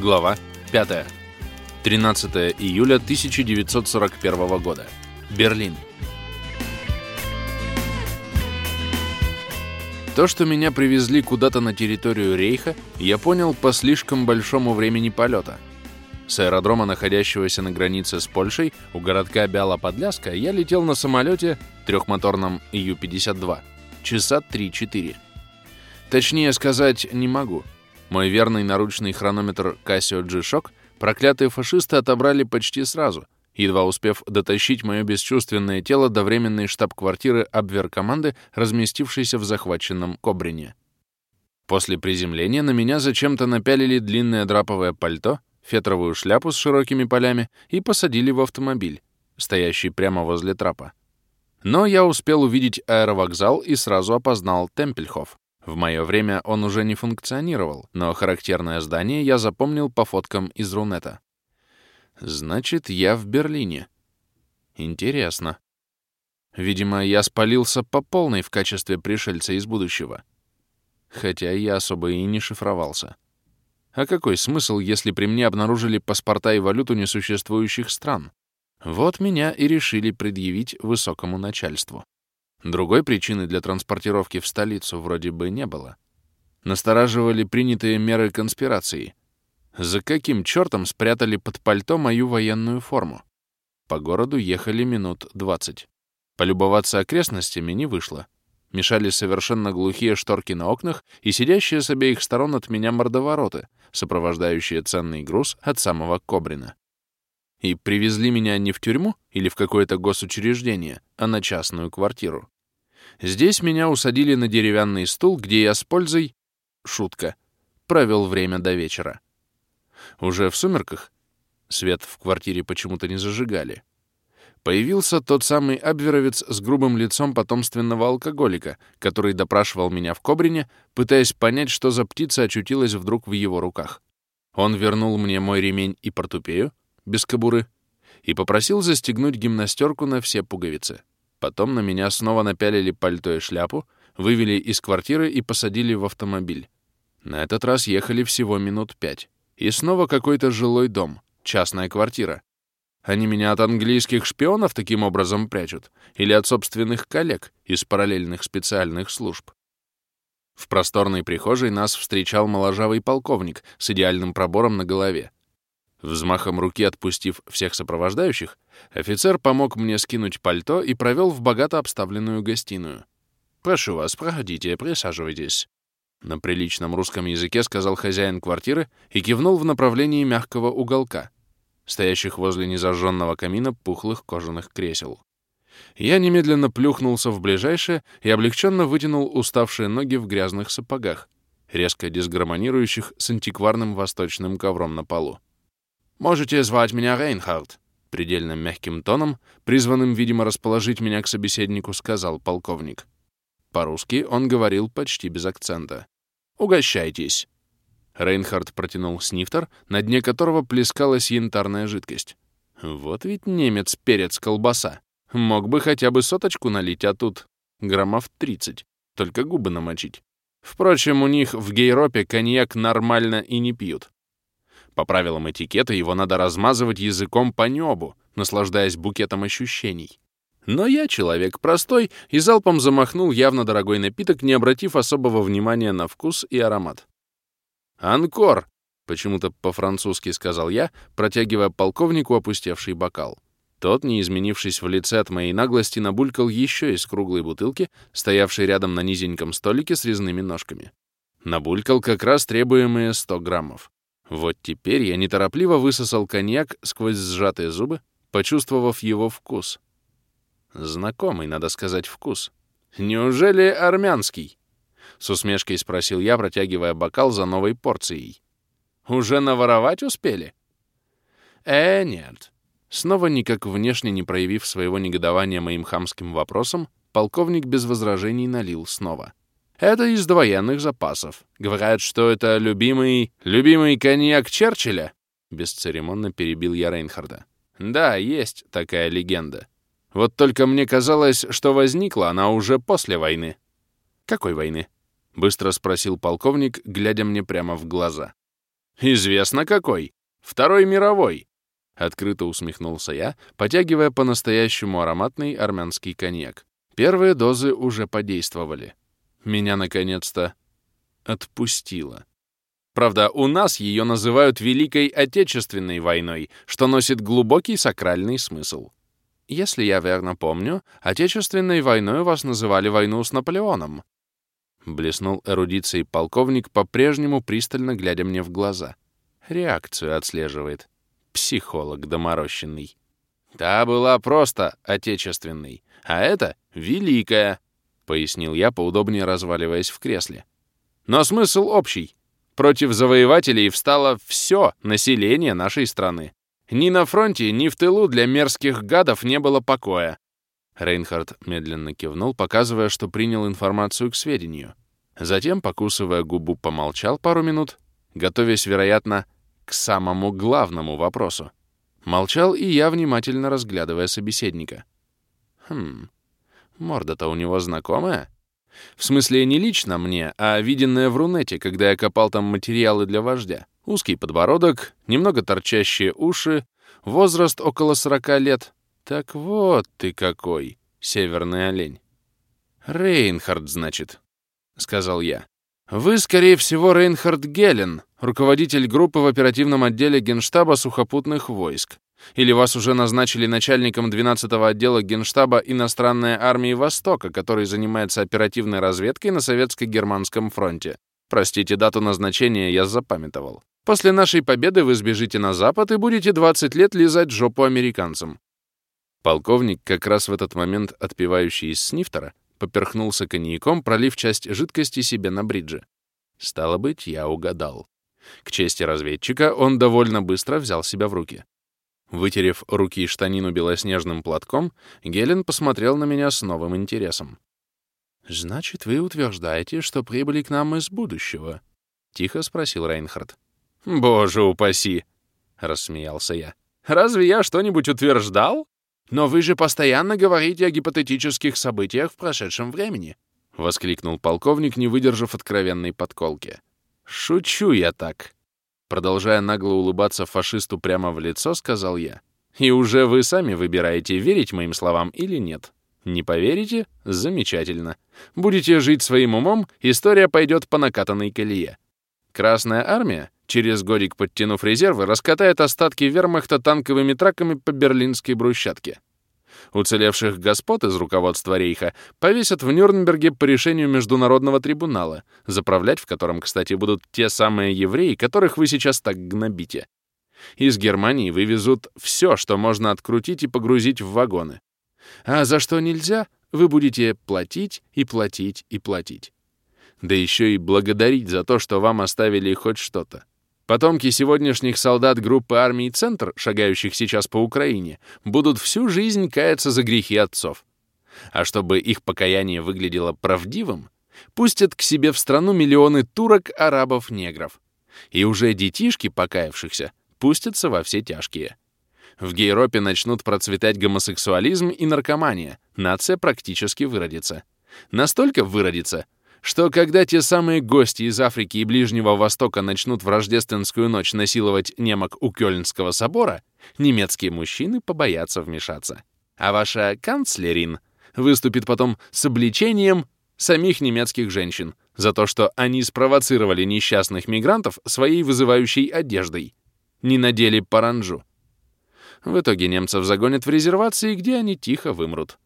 Глава 5. 13 июля 1941 года. Берлин. То, что меня привезли куда-то на территорию Рейха, я понял по слишком большому времени полета. С аэродрома, находящегося на границе с Польшей, у городка Бяла-Подляска, я летел на самолете, трехмоторном Ю-52, часа 3-4. Точнее сказать не могу. Мой верный наручный хронометр Casio G-Shock проклятые фашисты отобрали почти сразу, едва успев дотащить мое бесчувственное тело до временной штаб-квартиры Абвер-команды, разместившейся в захваченном Кобрине. После приземления на меня зачем-то напялили длинное драповое пальто, фетровую шляпу с широкими полями и посадили в автомобиль, стоящий прямо возле трапа. Но я успел увидеть аэровокзал и сразу опознал Темпельхоф. В мое время он уже не функционировал, но характерное здание я запомнил по фоткам из Рунета. Значит, я в Берлине. Интересно. Видимо, я спалился по полной в качестве пришельца из будущего. Хотя я особо и не шифровался. А какой смысл, если при мне обнаружили паспорта и валюту несуществующих стран? Вот меня и решили предъявить высокому начальству. Другой причины для транспортировки в столицу вроде бы не было. Настораживали принятые меры конспирации. За каким чертом спрятали под пальто мою военную форму? По городу ехали минут 20. Полюбоваться окрестностями не вышло. Мешали совершенно глухие шторки на окнах и сидящие с обеих сторон от меня мордовороты, сопровождающие ценный груз от самого Кобрина. И привезли меня не в тюрьму или в какое-то госучреждение, а на частную квартиру. Здесь меня усадили на деревянный стул, где я с пользой... Шутка. Провел время до вечера. Уже в сумерках свет в квартире почему-то не зажигали. Появился тот самый абверовец с грубым лицом потомственного алкоголика, который допрашивал меня в Кобрине, пытаясь понять, что за птица очутилась вдруг в его руках. Он вернул мне мой ремень и портупею, без кобуры, и попросил застегнуть гимнастерку на все пуговицы. Потом на меня снова напялили пальто и шляпу, вывели из квартиры и посадили в автомобиль. На этот раз ехали всего минут пять. И снова какой-то жилой дом, частная квартира. Они меня от английских шпионов таким образом прячут? Или от собственных коллег из параллельных специальных служб? В просторной прихожей нас встречал моложавый полковник с идеальным пробором на голове. Взмахом руки отпустив всех сопровождающих, офицер помог мне скинуть пальто и провел в богато обставленную гостиную. «Прошу вас, проходите, присаживайтесь». На приличном русском языке сказал хозяин квартиры и кивнул в направлении мягкого уголка, стоящих возле незажженного камина пухлых кожаных кресел. Я немедленно плюхнулся в ближайшее и облегченно вытянул уставшие ноги в грязных сапогах, резко дисгармонирующих с антикварным восточным ковром на полу. «Можете звать меня Рейнхард», — предельно мягким тоном, призванным, видимо, расположить меня к собеседнику, сказал полковник. По-русски он говорил почти без акцента. «Угощайтесь». Рейнхард протянул снифтер, на дне которого плескалась янтарная жидкость. Вот ведь немец-перец-колбаса. Мог бы хотя бы соточку налить, а тут граммов 30. Только губы намочить. Впрочем, у них в Гейропе коньяк нормально и не пьют. По правилам этикета его надо размазывать языком по небу, наслаждаясь букетом ощущений. Но я человек простой и залпом замахнул явно дорогой напиток, не обратив особого внимания на вкус и аромат. «Анкор!» — почему-то по-французски сказал я, протягивая полковнику опустевший бокал. Тот, не изменившись в лице от моей наглости, набулькал еще из круглой бутылки, стоявшей рядом на низеньком столике с резными ножками. Набулькал как раз требуемые 100 граммов. Вот теперь я неторопливо высосал коньяк сквозь сжатые зубы, почувствовав его вкус. Знакомый, надо сказать, вкус. «Неужели армянский?» — с усмешкой спросил я, протягивая бокал за новой порцией. «Уже наворовать успели?» «Э, нет». Снова никак внешне не проявив своего негодования моим хамским вопросом, полковник без возражений налил снова. Это из довоенных запасов. Говорят, что это любимый... любимый коньяк Черчилля?» Бесцеремонно перебил я Рейнхарда. «Да, есть такая легенда. Вот только мне казалось, что возникла она уже после войны». «Какой войны?» — быстро спросил полковник, глядя мне прямо в глаза. Известно какой. Второй мировой. Открыто усмехнулся я, потягивая по-настоящему ароматный армянский коньяк. Первые дозы уже подействовали. Меня, наконец-то, отпустило. Правда, у нас ее называют Великой Отечественной войной, что носит глубокий сакральный смысл. Если я верно помню, Отечественной войной вас называли войну с Наполеоном. Блеснул эрудицией полковник, по-прежнему пристально глядя мне в глаза. Реакцию отслеживает. Психолог доморощенный. Та была просто отечественной, а это великая, пояснил я, поудобнее разваливаясь в кресле. Но смысл общий. Против завоевателей встало все население нашей страны. Ни на фронте, ни в тылу для мерзких гадов не было покоя. Рейнхард медленно кивнул, показывая, что принял информацию к сведению. Затем, покусывая губу, помолчал пару минут, готовясь, вероятно, к самому главному вопросу. Молчал и я, внимательно разглядывая собеседника. Хм, морда-то у него знакомая? В смысле, не лично мне, а виденная в Рунете, когда я копал там материалы для вождя. Узкий подбородок, немного торчащие уши, возраст около сорока лет. Так вот ты какой, северный олень. Рейнхард, значит, — сказал я. Вы, скорее всего, Рейнхард Гелен, руководитель группы в оперативном отделе Генштаба сухопутных войск. Или вас уже назначили начальником 12-го отдела Генштаба иностранной армии Востока, который занимается оперативной разведкой на Советско-Германском фронте. Простите, дату назначения я запамятовал. После нашей победы вы сбежите на Запад и будете 20 лет лизать жопу американцам. Полковник, как раз в этот момент отпивающий из снифтера, поперхнулся коньяком, пролив часть жидкости себе на бридже. Стало быть, я угадал. К чести разведчика, он довольно быстро взял себя в руки. Вытерев руки и штанину белоснежным платком, Гелен посмотрел на меня с новым интересом. «Значит, вы утверждаете, что прибыли к нам из будущего?» — тихо спросил Рейнхард. «Боже упаси!» — рассмеялся я. «Разве я что-нибудь утверждал?» «Но вы же постоянно говорите о гипотетических событиях в прошедшем времени», — воскликнул полковник, не выдержав откровенной подколки. «Шучу я так», — продолжая нагло улыбаться фашисту прямо в лицо, сказал я. «И уже вы сами выбираете, верить моим словам или нет. Не поверите? Замечательно. Будете жить своим умом, история пойдет по накатанной колее. Красная армия, через годик подтянув резервы, раскатает остатки вермахта танковыми траками по берлинской брусчатке. Уцелевших господ из руководства рейха повесят в Нюрнберге по решению Международного трибунала, заправлять в котором, кстати, будут те самые евреи, которых вы сейчас так гнобите. Из Германии вывезут все, что можно открутить и погрузить в вагоны. А за что нельзя, вы будете платить и платить и платить. Да еще и благодарить за то, что вам оставили хоть что-то. Потомки сегодняшних солдат группы армий «Центр», шагающих сейчас по Украине, будут всю жизнь каяться за грехи отцов. А чтобы их покаяние выглядело правдивым, пустят к себе в страну миллионы турок, арабов, негров. И уже детишки покаявшихся пустятся во все тяжкие. В Гейропе начнут процветать гомосексуализм и наркомания, нация практически выродится. Настолько выродится, что когда те самые гости из Африки и Ближнего Востока начнут в рождественскую ночь насиловать немок у Кёльнского собора, немецкие мужчины побоятся вмешаться. А ваша канцлерин выступит потом с обличением самих немецких женщин за то, что они спровоцировали несчастных мигрантов своей вызывающей одеждой, не надели паранджу. В итоге немцев загонят в резервации, где они тихо вымрут.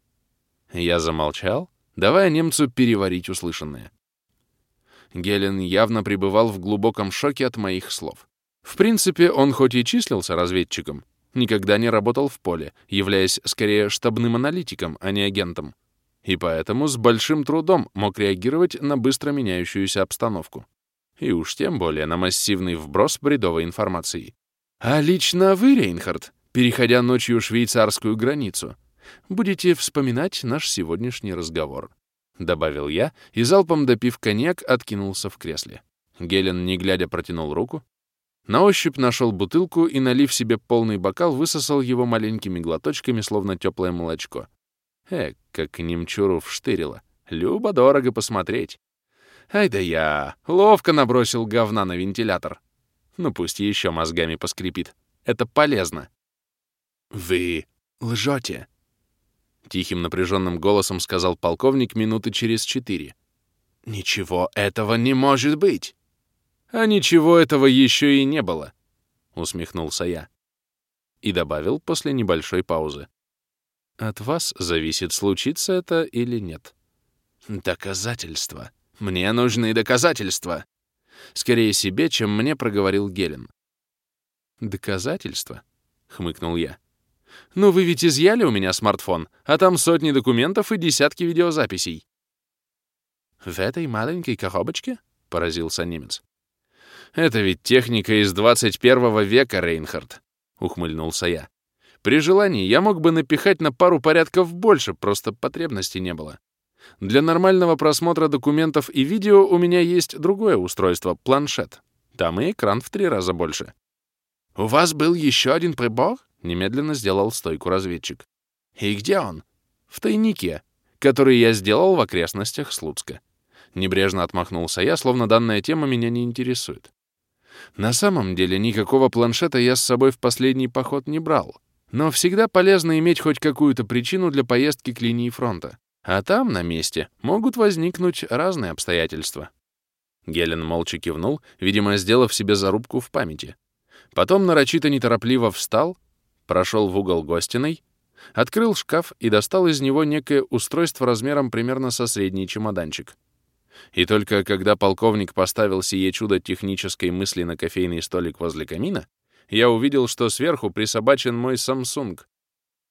Я замолчал, давая немцу переварить услышанное. Гелен явно пребывал в глубоком шоке от моих слов. В принципе, он хоть и числился разведчиком, никогда не работал в поле, являясь скорее штабным аналитиком, а не агентом. И поэтому с большим трудом мог реагировать на быстро меняющуюся обстановку. И уж тем более на массивный вброс бредовой информации. А лично вы, Рейнхард, переходя ночью швейцарскую границу, будете вспоминать наш сегодняшний разговор», — добавил я и, залпом допив коньяк, откинулся в кресле. Гелен, не глядя, протянул руку. На ощупь нашел бутылку и, налив себе полный бокал, высосал его маленькими глоточками, словно теплое молочко. Эк, как немчуру вштырило. Любо-дорого посмотреть. Ай да я! Ловко набросил говна на вентилятор. Ну пусть еще мозгами поскрипит. Это полезно. «Вы лжете», — тихим напряженным голосом сказал полковник минуты через четыре. «Ничего этого не может быть!» «А ничего этого еще и не было», — усмехнулся я. И добавил после небольшой паузы. «От вас зависит, случится это или нет». «Доказательства. Мне нужны доказательства!» Скорее себе, чем мне проговорил Гелен. «Доказательства?» — хмыкнул я. «Ну вы ведь изъяли у меня смартфон, а там сотни документов и десятки видеозаписей». «В этой маленькой коробочке?» — поразился немец. «Это ведь техника из 21 века, Рейнхард», — ухмыльнулся я. «При желании я мог бы напихать на пару порядков больше, просто потребности не было. Для нормального просмотра документов и видео у меня есть другое устройство — планшет. Там и экран в три раза больше. «У вас был еще один прибор?» — немедленно сделал стойку разведчик. «И где он?» «В тайнике, который я сделал в окрестностях Слуцка». Небрежно отмахнулся я, словно данная тема меня не интересует. На самом деле никакого планшета я с собой в последний поход не брал, но всегда полезно иметь хоть какую-то причину для поездки к линии фронта. А там, на месте, могут возникнуть разные обстоятельства. Гелен молча кивнул, видимо, сделав себе зарубку в памяти. Потом нарочито неторопливо встал, прошел в угол гостиной, открыл шкаф и достал из него некое устройство размером примерно со средний чемоданчик. И только когда полковник поставил сие чудо технической мысли на кофейный столик возле камина, я увидел, что сверху присобачен мой Samsung.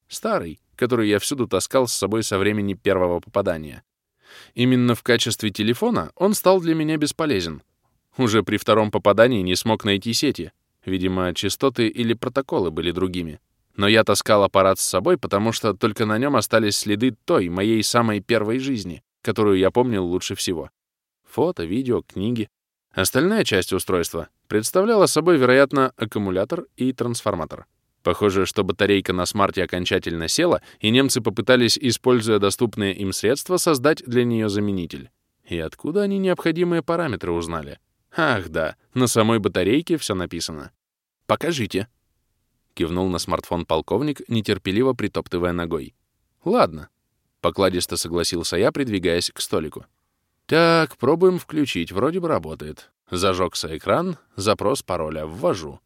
Старый, который я всюду таскал с собой со времени первого попадания. Именно в качестве телефона он стал для меня бесполезен. Уже при втором попадании не смог найти сети. Видимо, частоты или протоколы были другими. Но я таскал аппарат с собой, потому что только на нем остались следы той, моей самой первой жизни, которую я помнил лучше всего. Фото, видео, книги. Остальная часть устройства представляла собой, вероятно, аккумулятор и трансформатор. Похоже, что батарейка на смарте окончательно села, и немцы попытались, используя доступные им средства, создать для нее заменитель. И откуда они необходимые параметры узнали? Ах да, на самой батарейке все написано. «Покажите», — кивнул на смартфон полковник, нетерпеливо притоптывая ногой. «Ладно», — покладисто согласился я, придвигаясь к столику. «Так, пробуем включить, вроде бы работает. Зажегся экран, запрос пароля ввожу.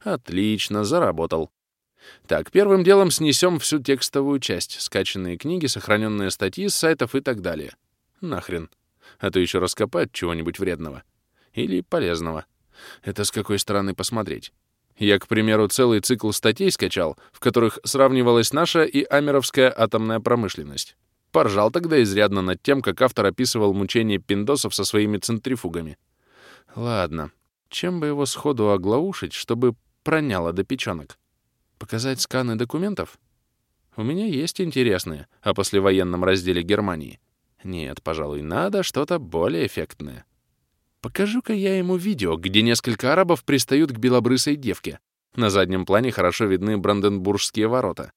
Отлично, заработал. Так, первым делом снесем всю текстовую часть, скачанные книги, сохраненные статьи с сайтов и так далее. Нахрен. А то еще раскопать чего-нибудь вредного. Или полезного. Это с какой стороны посмотреть? Я, к примеру, целый цикл статей скачал, в которых сравнивалась наша и амеровская атомная промышленность. Поржал тогда изрядно над тем, как автор описывал мучения пиндосов со своими центрифугами. Ладно, чем бы его сходу оглаушить, чтобы проняло до печенок. Показать сканы документов? У меня есть интересные о послевоенном разделе Германии. Нет, пожалуй, надо что-то более эффектное. Покажу-ка я ему видео, где несколько арабов пристают к белобрысой девке. На заднем плане хорошо видны Бранденбургские ворота.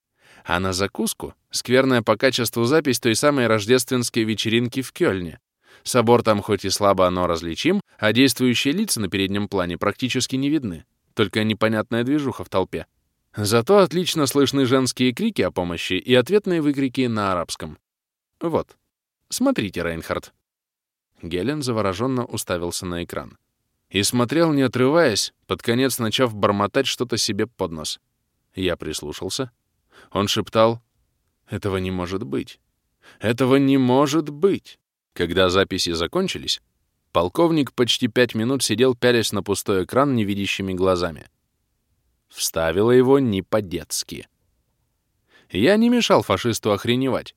А на закуску — скверная по качеству запись той самой рождественской вечеринки в Кёльне. Собор там хоть и слабо, но различим, а действующие лица на переднем плане практически не видны только непонятная движуха в толпе. Зато отлично слышны женские крики о помощи и ответные выкрики на арабском. Вот. Смотрите, Рейнхард. Гелен завороженно уставился на экран. И смотрел, не отрываясь, под конец начав бормотать что-то себе под нос. Я прислушался. Он шептал, «Этого не может быть! Этого не может быть!» Когда записи закончились, Полковник почти пять минут сидел, пялясь на пустой экран невидящими глазами. Вставила его не по-детски. Я не мешал фашисту охреневать.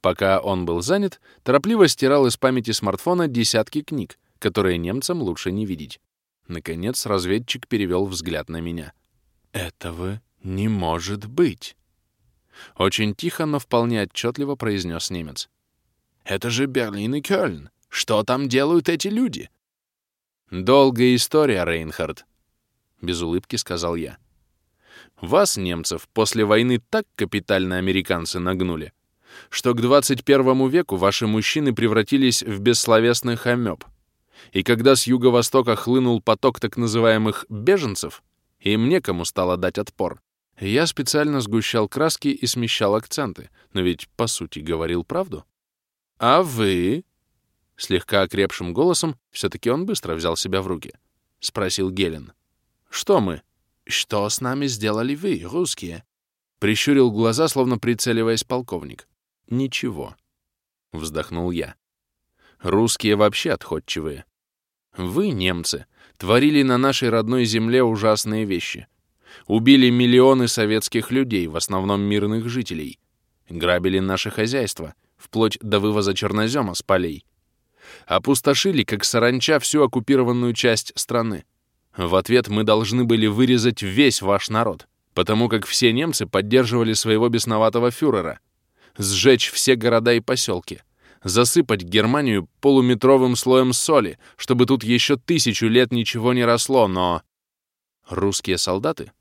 Пока он был занят, торопливо стирал из памяти смартфона десятки книг, которые немцам лучше не видеть. Наконец разведчик перевел взгляд на меня. «Этого не может быть!» Очень тихо, но вполне отчетливо произнес немец. «Это же Берлин и Кёльн! Что там делают эти люди?» «Долгая история, Рейнхард», — без улыбки сказал я. «Вас, немцев, после войны так капитально американцы нагнули, что к 21 веку ваши мужчины превратились в бессловесных амеб. И когда с юго-востока хлынул поток так называемых «беженцев», им некому стало дать отпор. Я специально сгущал краски и смещал акценты, но ведь, по сути, говорил правду. «А вы?» Слегка окрепшим голосом, все-таки он быстро взял себя в руки, — спросил Гелен. «Что мы?» «Что с нами сделали вы, русские?» Прищурил глаза, словно прицеливаясь полковник. «Ничего», — вздохнул я. «Русские вообще отходчивые. Вы, немцы, творили на нашей родной земле ужасные вещи. Убили миллионы советских людей, в основном мирных жителей. Грабили наше хозяйство, вплоть до вывоза чернозема с полей. Опустошили, как саранча, всю оккупированную часть страны. В ответ мы должны были вырезать весь ваш народ, потому как все немцы поддерживали своего бесноватого фюрера. Сжечь все города и поселки. Засыпать Германию полуметровым слоем соли, чтобы тут еще тысячу лет ничего не росло, но... Русские солдаты,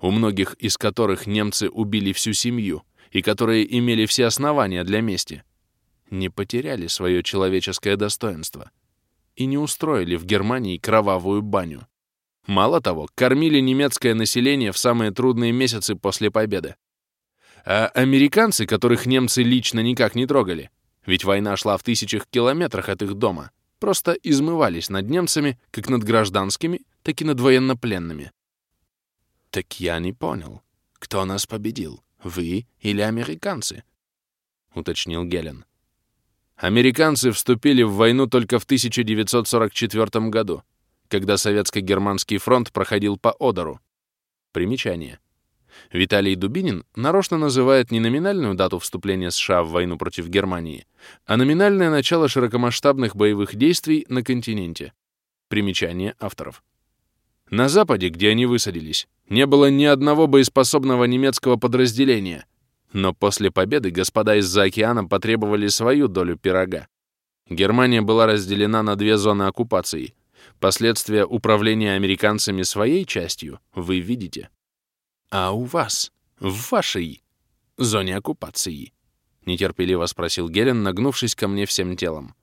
у многих из которых немцы убили всю семью и которые имели все основания для мести, не потеряли свое человеческое достоинство и не устроили в Германии кровавую баню. Мало того, кормили немецкое население в самые трудные месяцы после победы. А американцы, которых немцы лично никак не трогали, ведь война шла в тысячах километрах от их дома, просто измывались над немцами как над гражданскими, так и над военнопленными. «Так я не понял, кто нас победил, вы или американцы?» — уточнил Гелен. Американцы вступили в войну только в 1944 году, когда Советско-Германский фронт проходил по Одеру. Примечание. Виталий Дубинин нарочно называет не номинальную дату вступления США в войну против Германии, а номинальное начало широкомасштабных боевых действий на континенте. Примечание авторов. На Западе, где они высадились, не было ни одного боеспособного немецкого подразделения — но после победы господа из-за океана потребовали свою долю пирога. Германия была разделена на две зоны оккупации. Последствия управления американцами своей частью вы видите. А у вас, в вашей зоне оккупации? Нетерпеливо спросил Гелен, нагнувшись ко мне всем телом.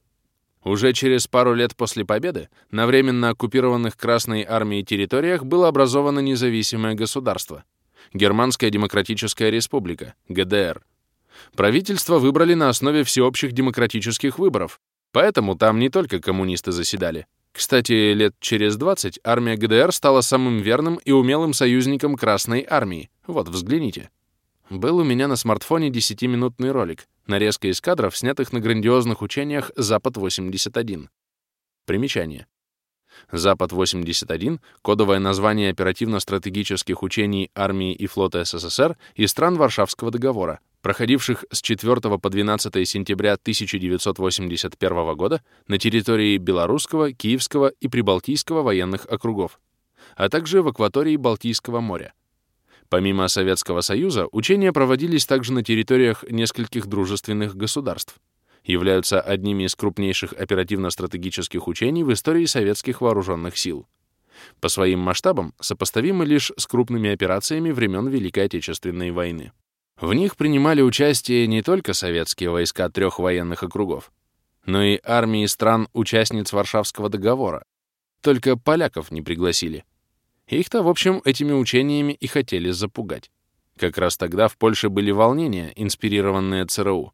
Уже через пару лет после победы на временно оккупированных Красной армией территориях было образовано независимое государство — Германская Демократическая Республика, ГДР. Правительство выбрали на основе всеобщих демократических выборов, поэтому там не только коммунисты заседали. Кстати, лет через 20 армия ГДР стала самым верным и умелым союзником Красной армии. Вот, взгляните. Был у меня на смартфоне 10-минутный ролик, нарезка из кадров, снятых на грандиозных учениях «Запад-81». Примечание. Запад-81 — кодовое название оперативно-стратегических учений армии и флота СССР и стран Варшавского договора, проходивших с 4 по 12 сентября 1981 года на территории Белорусского, Киевского и Прибалтийского военных округов, а также в акватории Балтийского моря. Помимо Советского Союза, учения проводились также на территориях нескольких дружественных государств — являются одними из крупнейших оперативно-стратегических учений в истории советских вооруженных сил. По своим масштабам сопоставимы лишь с крупными операциями времен Великой Отечественной войны. В них принимали участие не только советские войска трех военных округов, но и армии стран-участниц Варшавского договора. Только поляков не пригласили. Их-то, в общем, этими учениями и хотели запугать. Как раз тогда в Польше были волнения, инспирированные ЦРУ,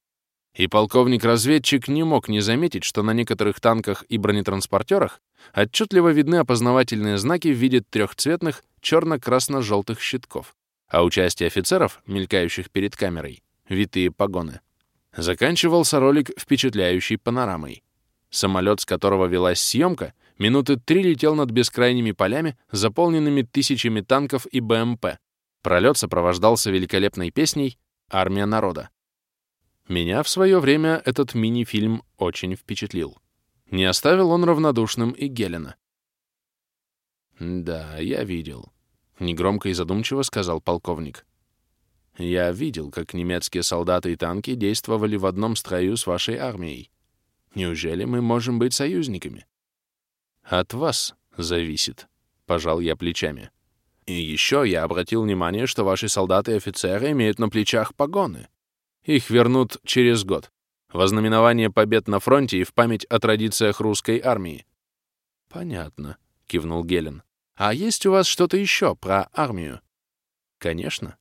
и полковник-разведчик не мог не заметить, что на некоторых танках и бронетранспортерах отчетливо видны опознавательные знаки в виде трехцветных черно-красно-желтых щитков, а у части офицеров, мелькающих перед камерой, витые погоны. Заканчивался ролик впечатляющей панорамой. Самолет, с которого велась съемка, минуты три летел над бескрайними полями, заполненными тысячами танков и БМП. Пролет сопровождался великолепной песней «Армия народа». Меня в свое время этот мини-фильм очень впечатлил. Не оставил он равнодушным и Гелена. «Да, я видел», — негромко и задумчиво сказал полковник. «Я видел, как немецкие солдаты и танки действовали в одном строю с вашей армией. Неужели мы можем быть союзниками?» «От вас зависит», — пожал я плечами. «И еще я обратил внимание, что ваши солдаты и офицеры имеют на плечах погоны. Их вернут через год. Вознаменование побед на фронте и в память о традициях русской армии. Понятно, кивнул Гелен. А есть у вас что-то еще про армию? Конечно,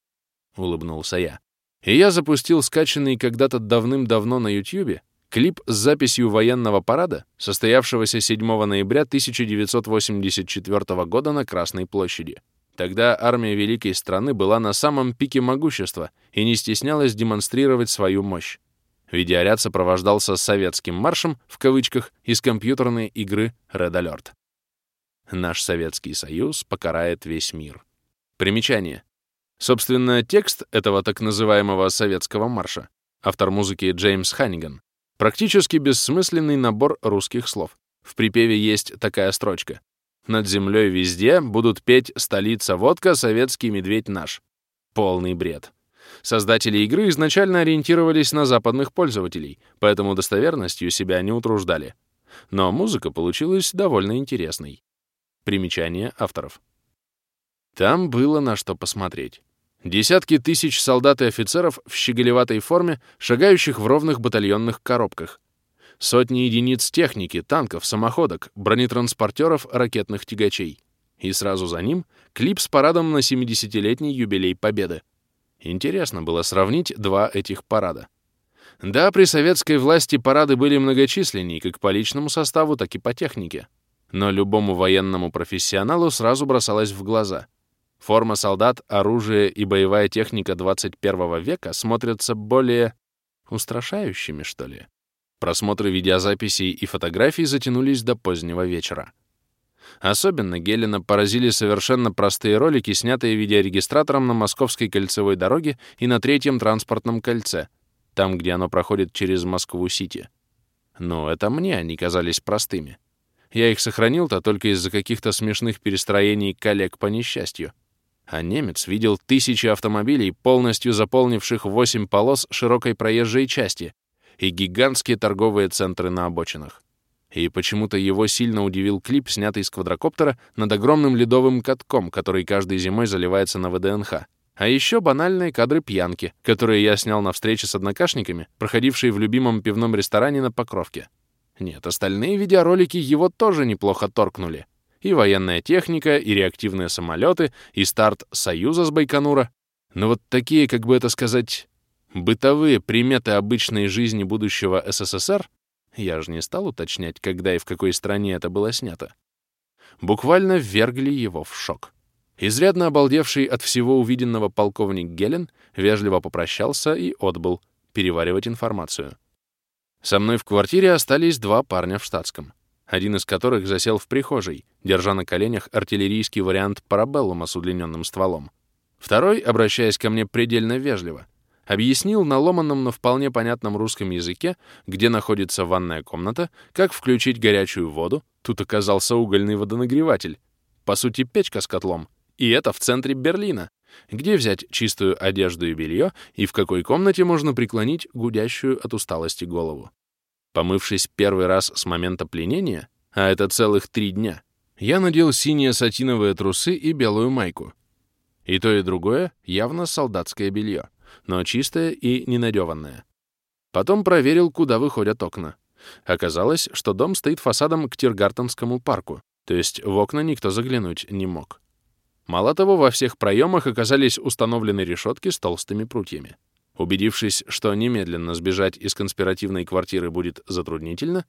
улыбнулся я. И я запустил скачанный когда-то давным-давно на Ютьюбе клип с записью военного парада, состоявшегося 7 ноября 1984 года на Красной площади. Тогда армия великой страны была на самом пике могущества и не стеснялась демонстрировать свою мощь. Видеоряд сопровождался советским маршем, в кавычках, из компьютерной игры Red Alert. Наш Советский Союз покарает весь мир. Примечание. Собственно, текст этого так называемого советского марша, автор музыки Джеймс Ханниган, практически бессмысленный набор русских слов. В припеве есть такая строчка. Над землей везде будут петь «Столица водка, советский медведь наш». Полный бред. Создатели игры изначально ориентировались на западных пользователей, поэтому достоверностью себя не утруждали. Но музыка получилась довольно интересной. Примечание авторов. Там было на что посмотреть. Десятки тысяч солдат и офицеров в щеголеватой форме, шагающих в ровных батальонных коробках, Сотни единиц техники, танков, самоходок, бронетранспортеров, ракетных тягачей. И сразу за ним клип с парадом на 70-летний юбилей Победы. Интересно было сравнить два этих парада. Да, при советской власти парады были многочисленнее как по личному составу, так и по технике. Но любому военному профессионалу сразу бросалось в глаза. Форма солдат, оружие и боевая техника 21 века смотрятся более устрашающими, что ли. Просмотры видеозаписей и фотографий затянулись до позднего вечера. Особенно Гелена поразили совершенно простые ролики, снятые видеорегистратором на Московской кольцевой дороге и на Третьем транспортном кольце, там, где оно проходит через Москву-Сити. Но это мне они казались простыми. Я их сохранил-то только из-за каких-то смешных перестроений коллег по несчастью. А немец видел тысячи автомобилей, полностью заполнивших восемь полос широкой проезжей части, и гигантские торговые центры на обочинах. И почему-то его сильно удивил клип, снятый с квадрокоптера над огромным ледовым катком, который каждой зимой заливается на ВДНХ. А еще банальные кадры пьянки, которые я снял на встрече с однокашниками, проходившие в любимом пивном ресторане на Покровке. Нет, остальные видеоролики его тоже неплохо торкнули. И военная техника, и реактивные самолеты, и старт Союза с Байконура. Но вот такие, как бы это сказать, Бытовые приметы обычной жизни будущего СССР, я же не стал уточнять, когда и в какой стране это было снято, буквально ввергли его в шок. Изрядно обалдевший от всего увиденного полковник Гелен вежливо попрощался и отбыл переваривать информацию. Со мной в квартире остались два парня в штатском, один из которых засел в прихожей, держа на коленях артиллерийский вариант парабеллума с удлиненным стволом. Второй, обращаясь ко мне предельно вежливо, объяснил на ломаном, но вполне понятном русском языке, где находится ванная комната, как включить горячую воду, тут оказался угольный водонагреватель, по сути печка с котлом, и это в центре Берлина, где взять чистую одежду и белье, и в какой комнате можно преклонить гудящую от усталости голову. Помывшись первый раз с момента пленения, а это целых три дня, я надел синие сатиновые трусы и белую майку. И то, и другое явно солдатское белье но чистая и ненадеванная. Потом проверил, куда выходят окна. Оказалось, что дом стоит фасадом к Тиргартенскому парку, то есть в окна никто заглянуть не мог. Мало того, во всех проемах оказались установлены решетки с толстыми прутьями. Убедившись, что немедленно сбежать из конспиративной квартиры будет затруднительно,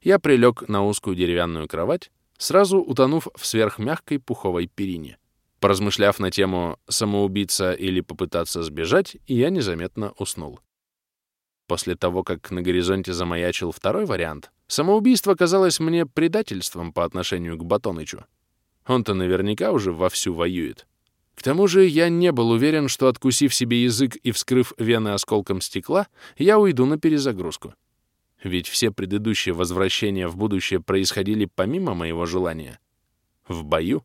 я прилег на узкую деревянную кровать, сразу утонув в сверхмягкой пуховой перине. Поразмышляв на тему «самоубийца или попытаться сбежать», я незаметно уснул. После того, как на горизонте замаячил второй вариант, самоубийство казалось мне предательством по отношению к Батонычу. Он-то наверняка уже вовсю воюет. К тому же я не был уверен, что, откусив себе язык и вскрыв вены осколком стекла, я уйду на перезагрузку. Ведь все предыдущие возвращения в будущее происходили помимо моего желания. В бою